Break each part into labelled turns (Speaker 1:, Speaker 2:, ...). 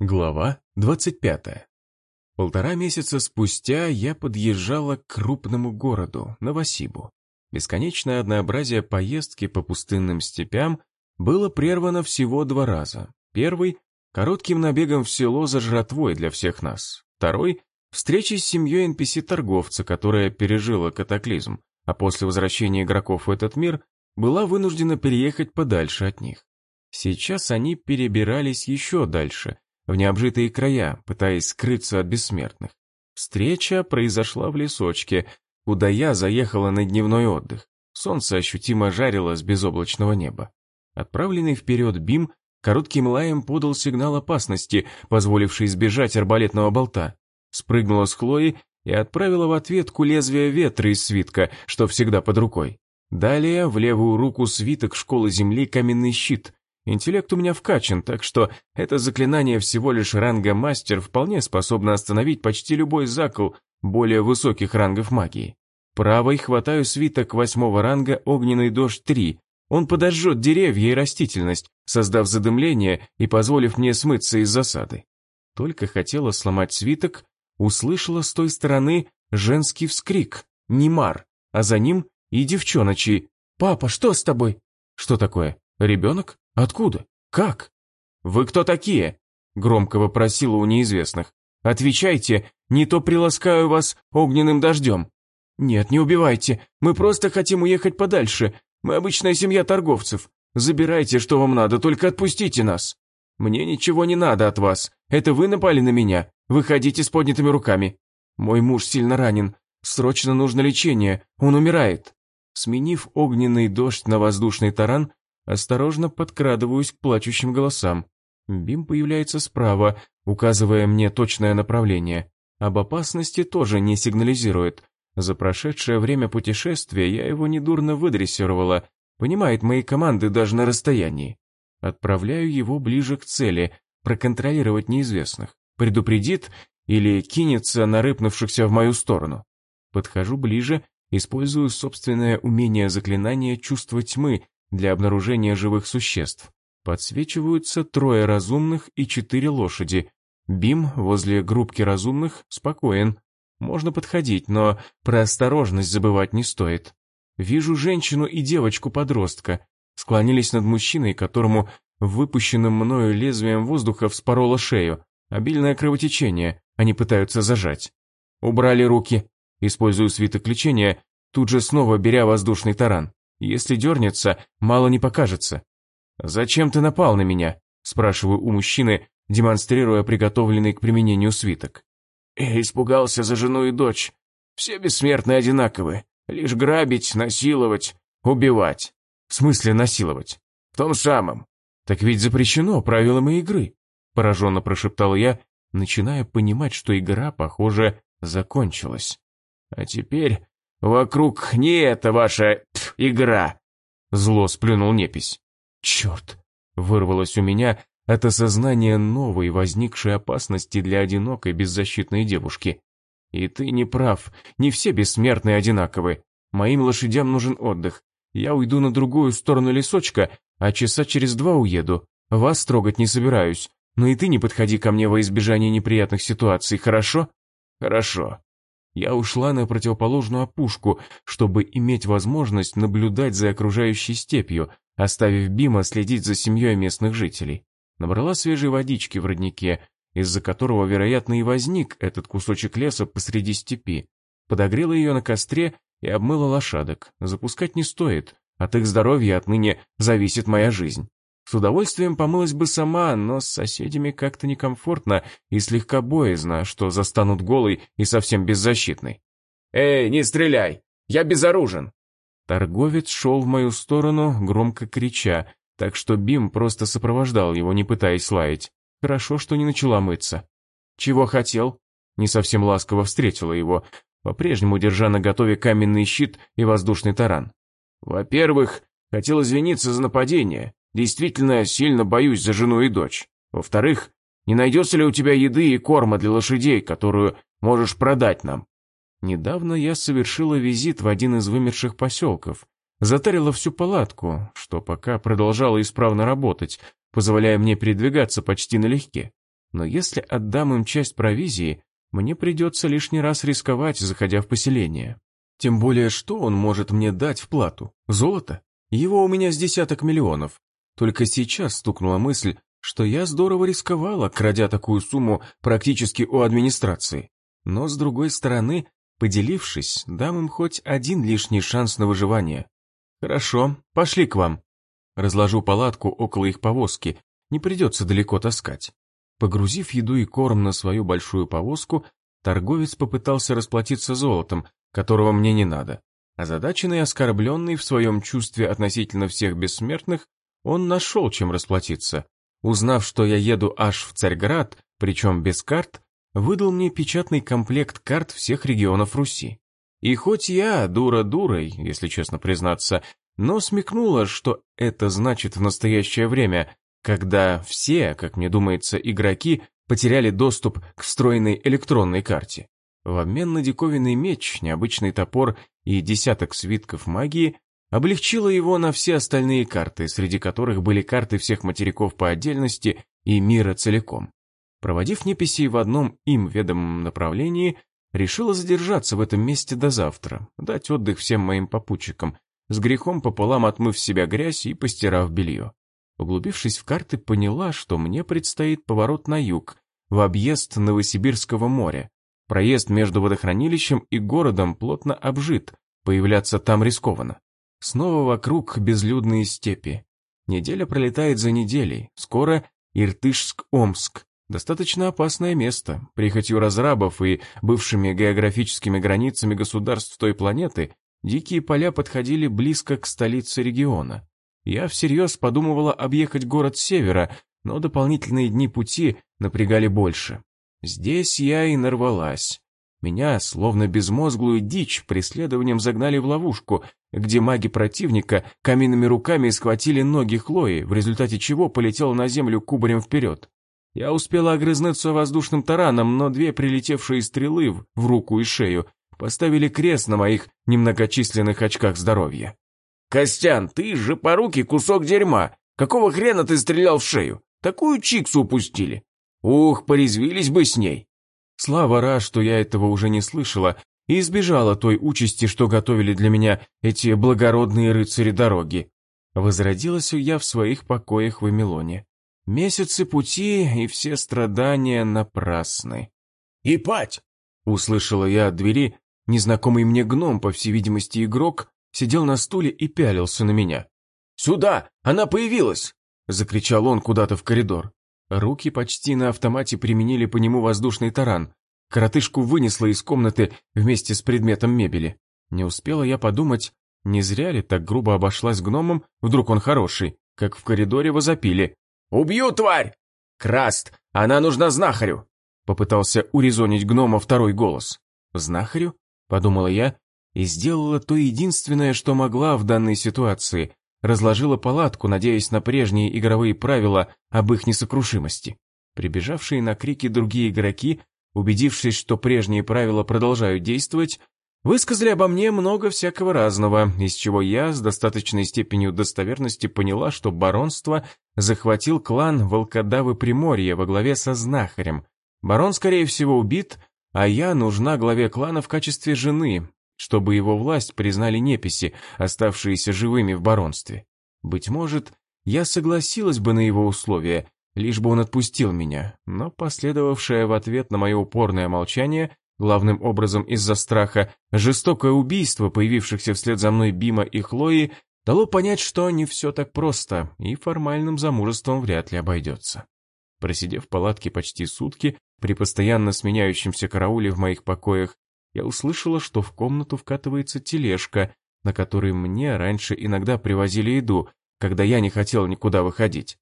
Speaker 1: Глава 25. Полтора месяца спустя я подъезжала к крупному городу, Новосибу. Бесконечное однообразие поездки по пустынным степям было прервано всего два раза. Первый – коротким набегом в село за жратвой для всех нас. Второй – встречей с семьей NPC-торговца, которая пережила катаклизм, а после возвращения игроков в этот мир была вынуждена переехать подальше от них. Сейчас они перебирались еще дальше – в необжитые края, пытаясь скрыться от бессмертных. Встреча произошла в лесочке, куда я заехала на дневной отдых. Солнце ощутимо жарило с безоблачного неба. Отправленный вперед Бим коротким лаем подал сигнал опасности, позволивший избежать арбалетного болта. Спрыгнула с Хлои и отправила в ответку лезвие ветра из свитка, что всегда под рукой. Далее в левую руку свиток школы земли каменный щит, Интеллект у меня вкачан, так что это заклинание всего лишь ранга мастер вполне способно остановить почти любой закл более высоких рангов магии. Правой хватаю свиток восьмого ранга «Огненный дождь 3». Он подожжет деревья и растительность, создав задымление и позволив мне смыться из засады. Только хотела сломать свиток, услышала с той стороны женский вскрик «Немар», а за ним и девчоночий «Папа, что с тобой?» «Что такое? Ребенок?» Откуда? Как? Вы кто такие? Громко вопросила у неизвестных. Отвечайте, не то приласкаю вас огненным дождем. Нет, не убивайте, мы просто хотим уехать подальше. Мы обычная семья торговцев. Забирайте, что вам надо, только отпустите нас. Мне ничего не надо от вас. Это вы напали на меня. Выходите с поднятыми руками. Мой муж сильно ранен. Срочно нужно лечение. Он умирает. Сменив огненный дождь на воздушный таран, Осторожно подкрадываюсь к плачущим голосам. Бим появляется справа, указывая мне точное направление. Об опасности тоже не сигнализирует. За прошедшее время путешествия я его недурно выдрессировала, понимает мои команды даже на расстоянии. Отправляю его ближе к цели, проконтролировать неизвестных. Предупредит или кинется на рыпнувшихся в мою сторону. Подхожу ближе, использую собственное умение заклинания чувства тьмы, для обнаружения живых существ. Подсвечиваются трое разумных и четыре лошади. Бим возле группки разумных спокоен. Можно подходить, но про осторожность забывать не стоит. Вижу женщину и девочку-подростка. Склонились над мужчиной, которому выпущенным мною лезвием воздуха вспороло шею. Обильное кровотечение, они пытаются зажать. Убрали руки. Использую свиток лечения, тут же снова беря воздушный таран. Если дернется, мало не покажется. «Зачем ты напал на меня?» – спрашиваю у мужчины, демонстрируя приготовленный к применению свиток. «Я испугался за жену и дочь. Все бессмертные одинаковы. Лишь грабить, насиловать, убивать. В смысле насиловать? В том самом. Так ведь запрещено правилами игры», – пораженно прошептал я, начиная понимать, что игра, похоже, закончилась. «А теперь вокруг не это ваша игра!» Зло сплюнул непись. «Черт!» — вырвалось у меня от осознания новой возникшей опасности для одинокой беззащитной девушки. «И ты не прав, не все бессмертные одинаковы. Моим лошадям нужен отдых. Я уйду на другую сторону лесочка, а часа через два уеду. Вас трогать не собираюсь, но и ты не подходи ко мне во избежание неприятных ситуаций, хорошо?» «Хорошо», я ушла на противоположную опушку, чтобы иметь возможность наблюдать за окружающей степью, оставив Бима следить за семьей местных жителей. Набрала свежей водички в роднике, из-за которого, вероятно, и возник этот кусочек леса посреди степи. Подогрела ее на костре и обмыла лошадок. Запускать не стоит, от их здоровья отныне зависит моя жизнь. С удовольствием помылась бы сама, но с соседями как-то некомфортно и слегка боязно, что застанут голой и совсем беззащитной. «Эй, не стреляй! Я безоружен!» Торговец шел в мою сторону, громко крича, так что Бим просто сопровождал его, не пытаясь лаять. Хорошо, что не начала мыться. «Чего хотел?» Не совсем ласково встретила его, по-прежнему держа на готове каменный щит и воздушный таран. «Во-первых, хотел извиниться за нападение. Действительно, сильно боюсь за жену и дочь. Во-вторых, не найдется ли у тебя еды и корма для лошадей, которую можешь продать нам? Недавно я совершила визит в один из вымерших поселков. Затарила всю палатку, что пока продолжала исправно работать, позволяя мне передвигаться почти налегке. Но если отдам им часть провизии, мне придется лишний раз рисковать, заходя в поселение. Тем более, что он может мне дать в плату? Золото? Его у меня с десяток миллионов. Только сейчас стукнула мысль, что я здорово рисковала, крадя такую сумму практически у администрации. Но, с другой стороны, поделившись, дам им хоть один лишний шанс на выживание. Хорошо, пошли к вам. Разложу палатку около их повозки, не придется далеко таскать. Погрузив еду и корм на свою большую повозку, торговец попытался расплатиться золотом, которого мне не надо. Озадаченный и оскорбленный в своем чувстве относительно всех бессмертных, он нашел, чем расплатиться. Узнав, что я еду аж в Царьград, причем без карт, выдал мне печатный комплект карт всех регионов Руси. И хоть я, дура дурой, если честно признаться, но смекнула, что это значит в настоящее время, когда все, как мне думается, игроки потеряли доступ к встроенной электронной карте. В обмен на диковинный меч, необычный топор и десяток свитков магии, облегчила его на все остальные карты, среди которых были карты всех материков по отдельности и мира целиком. Проводив неписи в одном им ведомом направлении, решила задержаться в этом месте до завтра, дать отдых всем моим попутчикам, с грехом пополам отмыв себя грязь и постирав белье. Углубившись в карты, поняла, что мне предстоит поворот на юг, в объезд Новосибирского моря, Проезд между водохранилищем и городом плотно обжит, появляться там рискованно. Снова вокруг безлюдные степи. Неделя пролетает за неделей, скоро Иртышск-Омск. Достаточно опасное место. Прихотью разрабов и бывшими географическими границами государств той планеты дикие поля подходили близко к столице региона. Я всерьез подумывала объехать город севера, но дополнительные дни пути напрягали больше. Здесь я и нарвалась. Меня, словно безмозглую дичь, преследованием загнали в ловушку, где маги противника каменными руками схватили ноги Хлои, в результате чего полетел на землю кубарем вперед. Я успела огрызнуться воздушным тараном, но две прилетевшие стрелы в руку и шею поставили крест на моих немногочисленных очках здоровья. «Костян, ты же по руки кусок дерьма! Какого хрена ты стрелял в шею? Такую чиксу упустили! Ух, порезвились бы с ней. Слава Ра, что я этого уже не слышала, и избежала той участи, что готовили для меня эти благородные рыцари дороги. Возродилась я в своих покоях в Эмилоне. Месяцы пути и все страдания напрасны. «Ипать!» — услышала я от двери, незнакомый мне гном, по всей видимости игрок, сидел на стуле и пялился на меня. «Сюда! Она появилась!» — закричал он куда-то в коридор. Руки почти на автомате применили по нему воздушный таран. Коротышку вынесло из комнаты вместе с предметом мебели. Не успела я подумать, не зря ли так грубо обошлась гномом, вдруг он хороший, как в коридоре возопили. «Убью, тварь! Краст! Она нужна знахарю!» Попытался урезонить гнома второй голос. «Знахарю?» — подумала я, и сделала то единственное, что могла в данной ситуации, разложила палатку, надеясь на прежние игровые правила об их несокрушимости. Прибежавшие на крики другие игроки, убедившись, что прежние правила продолжают действовать, высказали обо мне много всякого разного, из чего я с достаточной степенью достоверности поняла, что баронство захватил клан Волкодавы Приморья во главе со знахарем. Барон, скорее всего, убит, а я нужна главе клана в качестве жены, чтобы его власть признали неписи, оставшиеся живыми в баронстве. Быть может, я согласилась бы на его условия, лишь бы он отпустил меня, но последовавшее в ответ на мое упорное молчание, главным образом из-за страха, жестокое убийство появившихся вслед за мной Бима и Хлои, дало понять, что не все так просто, и формальным замужеством вряд ли обойдется. Просидев в палатке почти сутки, при постоянно сменяющемся карауле в моих покоях, я услышала, что в комнату вкатывается тележка, на которой мне раньше иногда привозили еду, когда я не хотел никуда выходить.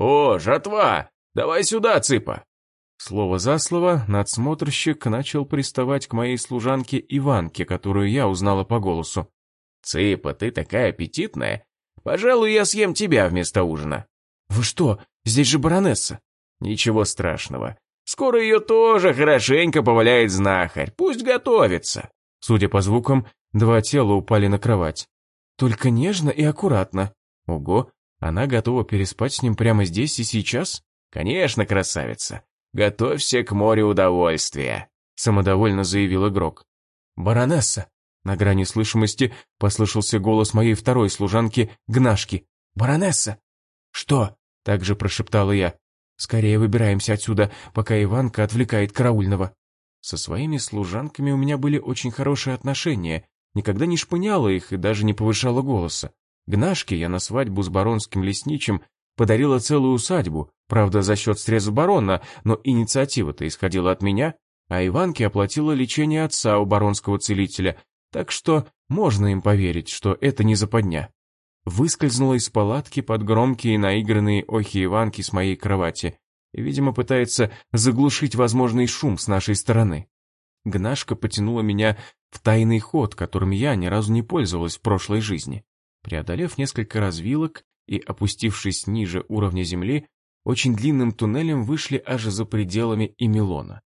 Speaker 1: «О, жатва! Давай сюда, цыпа!» Слово за слово, надсмотрщик начал приставать к моей служанке Иванке, которую я узнала по голосу. «Цыпа, ты такая аппетитная! Пожалуй, я съем тебя вместо ужина!» «Вы что, здесь же баронесса!» «Ничего страшного. Скоро ее тоже хорошенько поваляет знахарь, пусть готовится. Судя по звукам, два тела упали на кровать. Только нежно и аккуратно. Ого, она готова переспать с ним прямо здесь и сейчас? Конечно, красавица.
Speaker 2: готовься к морю удовольствия», — самодовольно заявил игрок.
Speaker 1: «Баронесса!» На грани слышимости послышался голос моей второй служанки Гнашки. «Баронесса!» «Что?» — также прошептала я. «Скорее выбираемся отсюда, пока Иванка отвлекает караульного». Со своими служанками у меня были очень хорошие отношения, никогда не шпыняла их и даже не повышала голоса. Гнашке я на свадьбу с баронским лесничим подарила целую усадьбу, правда, за счет средств барона, но инициатива-то исходила от меня, а Иванке оплатила лечение отца у баронского целителя, так что можно им поверить, что это не западня. Выскользнула из палатки под громкие наигранные охи Иванки с моей кровати видимо, пытается заглушить возможный шум с нашей стороны. Гнашка потянула меня в тайный ход, которым я ни разу не пользовалась в прошлой жизни. Преодолев несколько развилок и опустившись ниже уровня земли, очень длинным туннелем вышли аж за пределами Эмилона.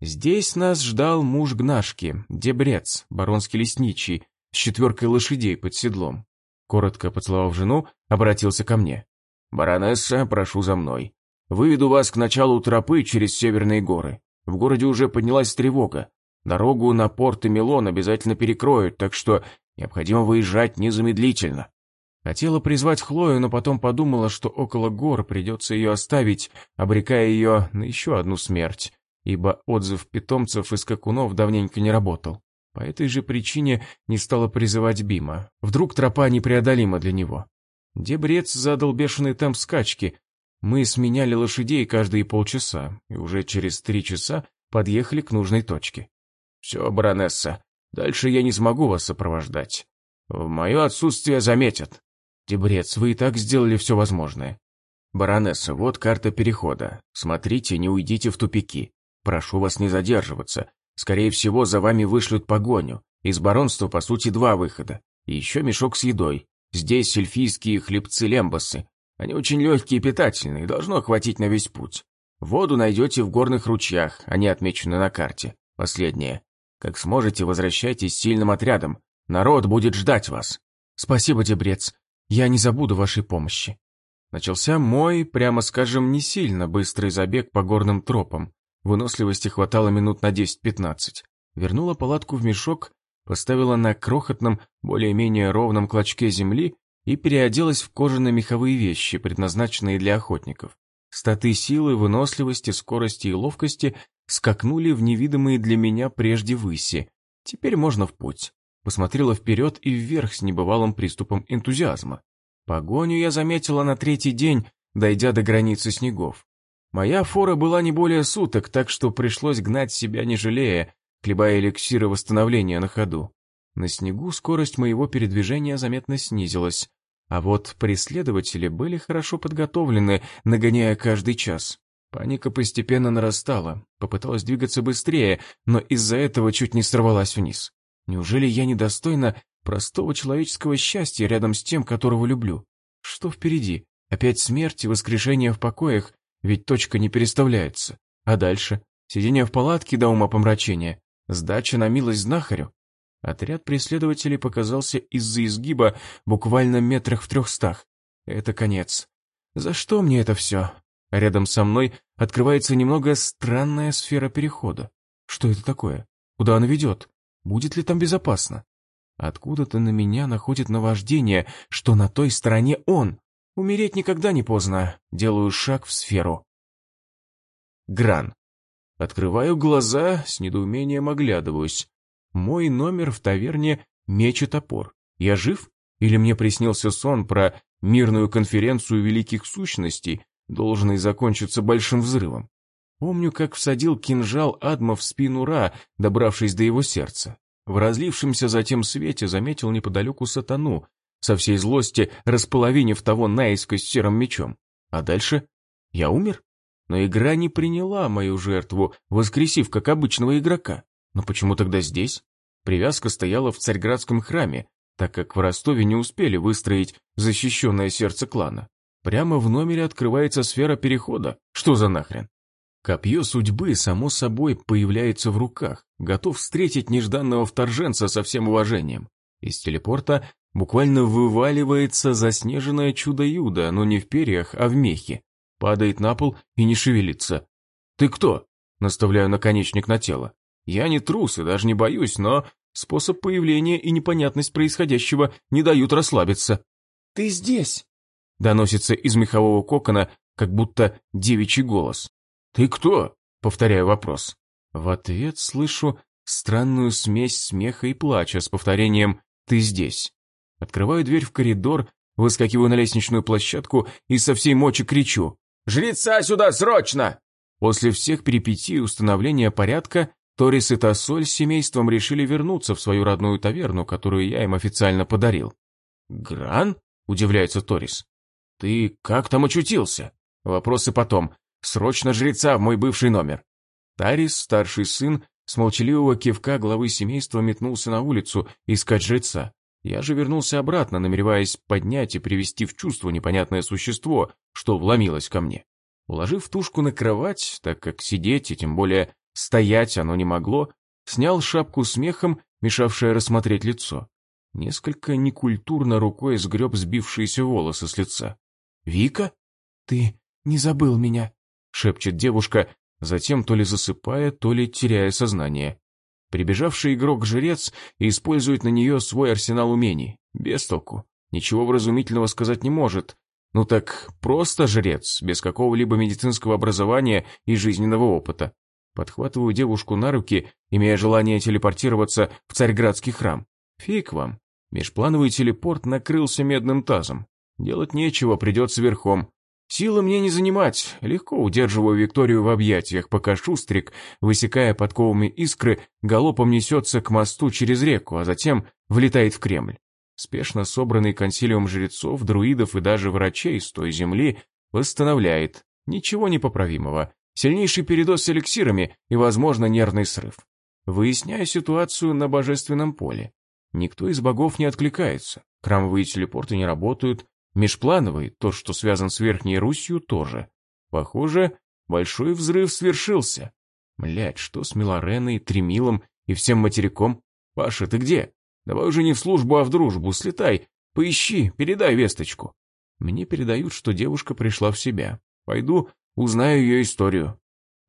Speaker 1: Здесь нас ждал муж Гнашки, Дебрец, баронский лесничий, с четверкой лошадей под седлом. Коротко поцеловав жену, обратился ко мне.
Speaker 2: «Баронесса, прошу за мной. Выведу вас к началу тропы через северные горы. В городе уже поднялась тревога. Дорогу на порт и Милон обязательно перекроют, так что необходимо выезжать незамедлительно».
Speaker 1: Хотела призвать Хлою, но потом подумала, что около гор придется ее оставить, обрекая ее на еще одну смерть ибо отзыв питомцев и скакунов давненько не работал. По этой же причине не стала призывать Бима. Вдруг тропа непреодолима для него. Дебрец задал бешеный темп скачки. Мы сменяли лошадей каждые полчаса, и уже через три часа подъехали к нужной точке.
Speaker 2: «Все, баронесса, дальше я не смогу вас сопровождать. В мое отсутствие заметят».
Speaker 1: «Дебрец, вы и так сделали все возможное».
Speaker 2: «Баронесса, вот карта перехода. Смотрите, не уйдите в тупики. Прошу вас не задерживаться. Скорее всего, за вами вышлют погоню. Из баронства, по сути, два выхода. И еще мешок с едой. Здесь эльфийские хлебцы-лембасы. Они очень легкие и питательные, должно хватить на весь путь. Воду найдете в горных ручьях, они отмечены на карте. Последнее. Как сможете, возвращайтесь сильным отрядом. Народ будет ждать вас.
Speaker 1: Спасибо, Дебрец. Я не забуду вашей помощи. Начался мой, прямо скажем, не сильно быстрый забег по горным тропам. Выносливости хватало минут на 10-15. Вернула палатку в мешок, поставила на крохотном, более-менее ровном клочке земли и переоделась в кожано-меховые вещи, предназначенные для охотников. Статы силы, выносливости, скорости и ловкости скакнули в невидимые для меня прежде выси. Теперь можно в путь. Посмотрела вперед и вверх с небывалым приступом энтузиазма. Погоню я заметила на третий день, дойдя до границы снегов. Моя фора была не более суток, так что пришлось гнать себя не жалея, хлебая эликсиры восстановления на ходу. На снегу скорость моего передвижения заметно снизилась, а вот преследователи были хорошо подготовлены, нагоняя каждый час. Паника постепенно нарастала, попыталась двигаться быстрее, но из-за этого чуть не сорвалась вниз. Неужели я недостойна простого человеческого счастья рядом с тем, которого люблю? Что впереди? Опять смерть и воскрешение в покоях, ведь точка не переставляется. А дальше? Сидение в палатке до ума помрачения. Сдача на милость знахарю. Отряд преследователей показался из-за изгиба буквально метрах в трехстах. Это конец. За что мне это все? Рядом со мной открывается немного странная сфера перехода. Что это такое? Куда она ведет? Будет ли там безопасно? Откуда-то на меня находит наваждение, что на той стороне он. Умереть никогда не поздно. Делаю шаг в сферу. Гран. Открываю глаза, с недоумением оглядываюсь. Мой номер в таверне «Меч и топор». Я жив? Или мне приснился сон про мирную конференцию великих сущностей, должный закончиться большим взрывом? Помню, как всадил кинжал Адма в спину Ра, добравшись до его сердца. В разлившемся затем свете заметил неподалеку сатану, со всей злости располовинив того наискось серым мечом. А дальше? Я умер? Но игра не приняла мою жертву, воскресив как обычного игрока. Но почему тогда здесь? Привязка стояла в Царьградском храме, так как в Ростове не успели выстроить защищенное сердце клана. Прямо в номере открывается сфера перехода. Что за нахрен? Копье судьбы, само собой, появляется в руках, готов встретить нежданного вторженца со всем уважением. Из телепорта Буквально вываливается заснеженное чудо-юдо, но не в перьях, а в мехе. Падает на пол и не шевелится.
Speaker 2: «Ты кто?» Наставляю наконечник на тело. «Я не трус и даже не боюсь, но способ появления и непонятность происходящего не дают расслабиться».
Speaker 3: «Ты здесь!»
Speaker 2: Доносится из мехового кокона, как будто девичий голос. «Ты кто?» Повторяю вопрос. В ответ слышу странную смесь смеха и плача с повторением «ты здесь». Открываю дверь в коридор, выскакиваю на лестничную площадку и со всей мочи кричу «Жреца сюда, срочно!» После всех перипетий установления порядка Торис и Тассоль с семейством решили вернуться в свою родную таверну, которую я им официально подарил. «Гран?» – удивляется Торис. «Ты как там очутился?» Вопросы потом. «Срочно жреца в мой бывший номер». Тарис, старший сын, с молчаливого кивка главы семейства метнулся на улицу искать жреца. Я же вернулся обратно, намереваясь поднять и привести в чувство непонятное существо, что вломилось ко мне. Уложив тушку на кровать, так как сидеть и тем более стоять оно не могло, снял шапку с мехом, мешавшее рассмотреть лицо. Несколько некультурно рукой сгреб сбившиеся волосы с лица. «Вика? Ты не забыл меня?» — шепчет девушка, затем то ли засыпая, то ли теряя сознание. Прибежавший игрок-жрец использует на нее свой арсенал умений. Без толку. Ничего вразумительного сказать не может. Ну так просто жрец, без какого-либо медицинского образования и жизненного опыта. Подхватываю девушку на руки, имея желание телепортироваться в Царьградский храм. Фиг вам. Межплановый телепорт накрылся медным тазом. Делать нечего, придется верхом. Силы мне не занимать, легко удерживаю Викторию в объятиях, пока Шустрик, высекая подковами искры, галопом несется к мосту через реку, а затем влетает в Кремль. Спешно собранный консилиум жрецов, друидов и даже врачей с той земли восстановляет. Ничего непоправимого. Сильнейший передоз с эликсирами и, возможно, нервный срыв. Выясняю ситуацию на божественном поле. Никто из богов не откликается. Храмовые телепорты не работают, Межплановый, тот, что связан с Верхней Русью, тоже. Похоже, большой взрыв свершился. Млять, что с Милореной, Тремилом и всем материком? Паша, ты где? Давай уже не в службу, а в дружбу, слетай, поищи, передай весточку. Мне передают, что девушка пришла в себя. Пойду, узнаю ее историю.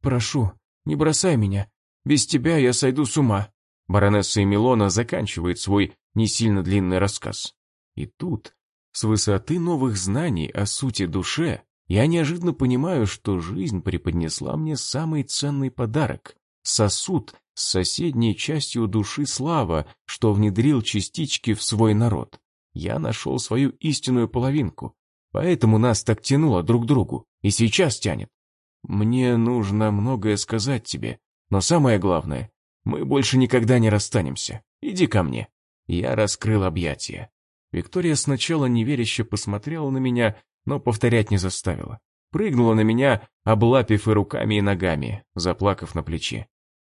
Speaker 2: Прошу, не бросай меня. Без тебя я сойду с ума. Баронесса Эмилона заканчивает свой не сильно длинный рассказ. И тут с высоты новых знаний о сути душе я неожиданно понимаю, что жизнь преподнесла мне самый ценный подарок — сосуд с соседней частью души слава, что внедрил частички в свой народ. Я нашел свою истинную половинку, поэтому нас так тянуло друг к другу, и сейчас тянет. Мне нужно многое сказать тебе, но самое главное, мы больше никогда не расстанемся. Иди ко мне. Я раскрыл объятия. Виктория сначала неверяще посмотрела на меня, но повторять не заставила. Прыгнула на меня, облапив и руками, и ногами, заплакав на плече.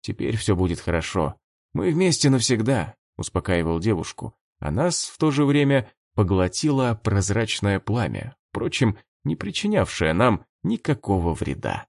Speaker 2: «Теперь все будет хорошо. Мы вместе навсегда», — успокаивал девушку, а нас в то же время поглотило прозрачное пламя, впрочем, не причинявшее нам никакого вреда.